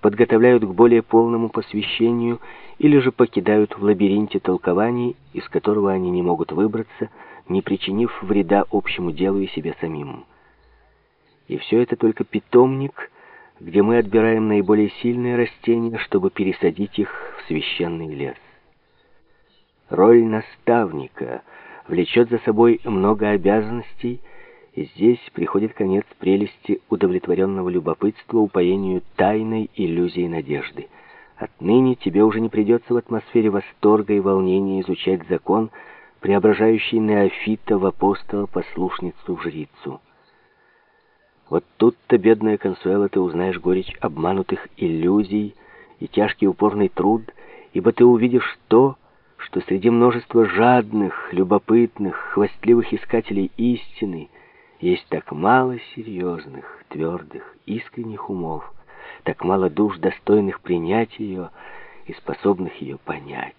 подготовляют к более полному посвящению или же покидают в лабиринте толкований, из которого они не могут выбраться, не причинив вреда общему делу и себе самим. И все это только питомник, где мы отбираем наиболее сильные растения, чтобы пересадить их в священный лес. Роль наставника влечет за собой много обязанностей, здесь приходит конец прелести удовлетворенного любопытства упоению тайной иллюзии надежды. Отныне тебе уже не придется в атмосфере восторга и волнения изучать закон, преображающий неофита в апостола, послушницу, в жрицу. Вот тут-то, бедная Консуэла, ты узнаешь горечь обманутых иллюзий и тяжкий упорный труд, ибо ты увидишь то, что среди множества жадных, любопытных, хвастливых искателей истины — есть так мало серьезных, твердых, искренних умов, так мало душ, достойных принять ее и способных ее понять.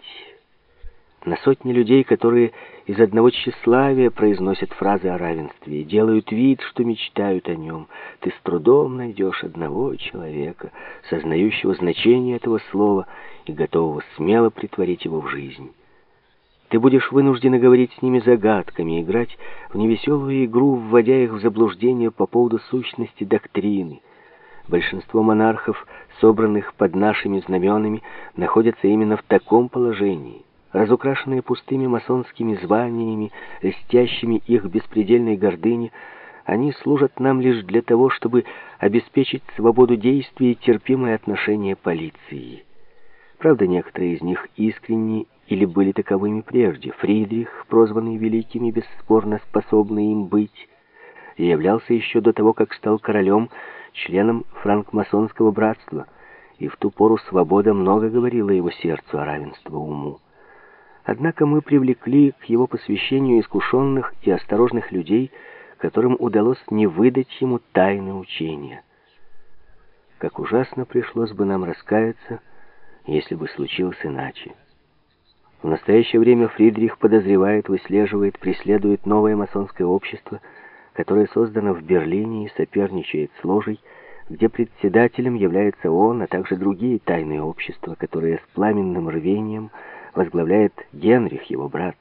На сотни людей, которые из одного тщеславия произносят фразы о равенстве и делают вид, что мечтают о нем, ты с трудом найдешь одного человека, сознающего значение этого слова и готового смело притворить его в жизнь. Ты будешь вынуждена говорить с ними загадками, играть в невеселую игру, вводя их в заблуждение по поводу сущности доктрины. Большинство монархов, собранных под нашими знаменами, находятся именно в таком положении. Разукрашенные пустыми масонскими званиями, льстящими их беспредельной гордыне, они служат нам лишь для того, чтобы обеспечить свободу действий и терпимое отношение полиции. Правда, некоторые из них искренни или были таковыми прежде. Фридрих, прозванный великим и бесспорно способный им быть, являлся еще до того, как стал королем, членом франкмасонского братства, и в ту пору свобода много говорила его сердцу о равенстве уму. Однако мы привлекли к его посвящению искушенных и осторожных людей, которым удалось не выдать ему тайны учения. Как ужасно пришлось бы нам раскаяться, если бы случилось иначе. В настоящее время Фридрих подозревает, выслеживает, преследует новое масонское общество, которое создано в Берлине и соперничает с ложей, где председателем является он, а также другие тайные общества, которые с пламенным рвением возглавляет Генрих, его брат.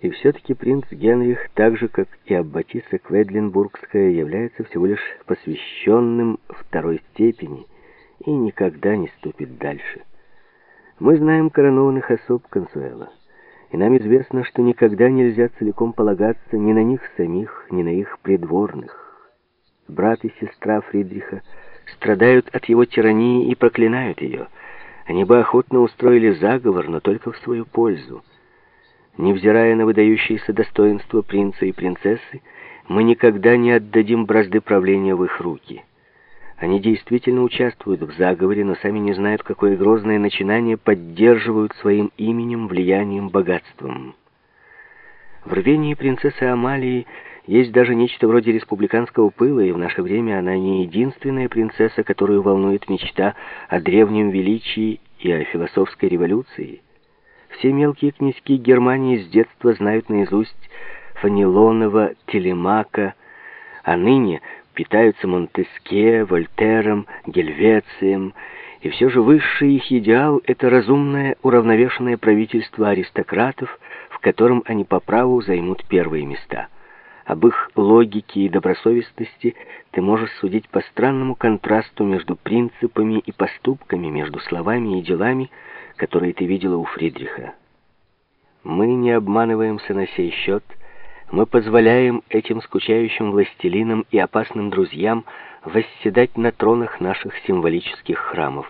И все-таки принц Генрих, так же как и Аббатиса Кведлинбургская, является всего лишь посвященным второй степени и никогда не ступит дальше. Мы знаем коронованных особ Консуэла, и нам известно, что никогда нельзя целиком полагаться ни на них самих, ни на их придворных. Брат и сестра Фридриха страдают от его тирании и проклинают ее. Они бы охотно устроили заговор, но только в свою пользу. Невзирая на выдающиеся достоинства принца и принцессы, мы никогда не отдадим бразды правления в их руки». Они действительно участвуют в заговоре, но сами не знают, какое грозное начинание поддерживают своим именем, влиянием, богатством. В рвении принцессы Амалии есть даже нечто вроде республиканского пыла, и в наше время она не единственная принцесса, которую волнует мечта о древнем величии и о философской революции. Все мелкие князьки Германии с детства знают наизусть Фанилонова, Телемака, а ныне питаются Монтеске, Вольтером, Гельвецием, и все же высший их идеал — это разумное, уравновешенное правительство аристократов, в котором они по праву займут первые места. Об их логике и добросовестности ты можешь судить по странному контрасту между принципами и поступками, между словами и делами, которые ты видела у Фридриха. Мы не обманываемся на сей счет — мы позволяем этим скучающим властелинам и опасным друзьям восседать на тронах наших символических храмов.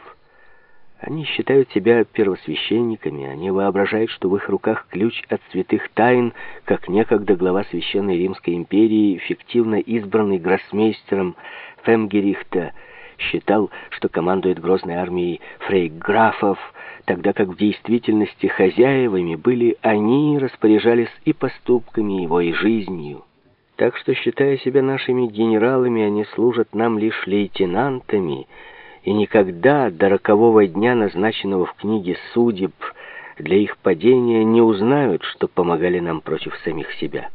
Они считают себя первосвященниками, они воображают, что в их руках ключ от святых тайн, как некогда глава Священной Римской империи, фиктивно избранный гроссмейстером Фемгерихта, считал, что командует грозной армией фрейграфов, тогда как в действительности хозяевами были они, распоряжались и поступками его, и жизнью. Так что, считая себя нашими генералами, они служат нам лишь лейтенантами, и никогда до рокового дня, назначенного в книге судеб, для их падения не узнают, что помогали нам против самих себя.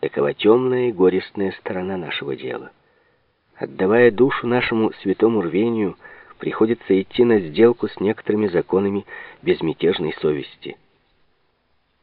Такова темная и горестная сторона нашего дела. Отдавая душу нашему святому рвению, приходится идти на сделку с некоторыми законами безмятежной совести –